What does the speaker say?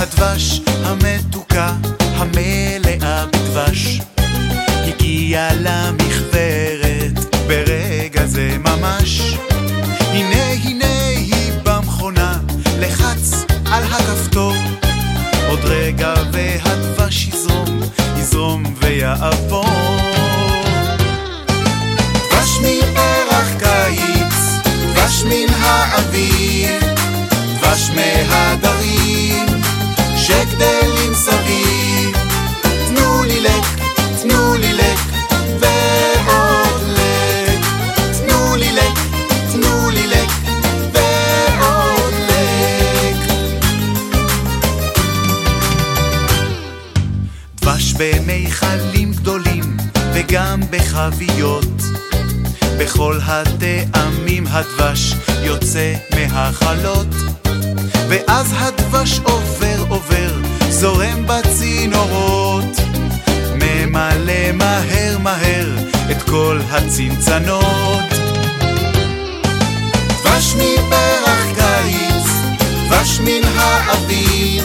הדבש המתוקה המלאה בדבש. הגיעה למכוורת ברגע זה ממש. הנה הנה היא במכונה לחץ על הכפתור. עוד רגע והדבש יזרום, יזרום ויעבור במיכלים גדולים וגם בחביות. בכל הטעמים הדבש יוצא מהחלות. ואז הדבש עובר עובר זורם בצינורות. ממלא מהר מהר את כל הצנצנות. דבש מפרח קיץ, דבש מן האוויר